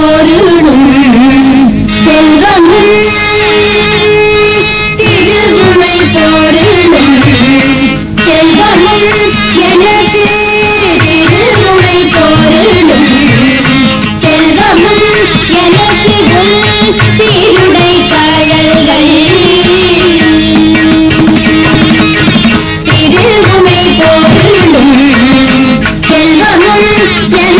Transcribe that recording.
போரிடும் செல்வமும் திருமுறை போரிடும். செல்வமும் எனக்கு திருமுறை போரிடும் செல்வமும் எனக்கு திருடை கழல்கள் திருமுறை போரிடும் செல்வமும் எனக்கு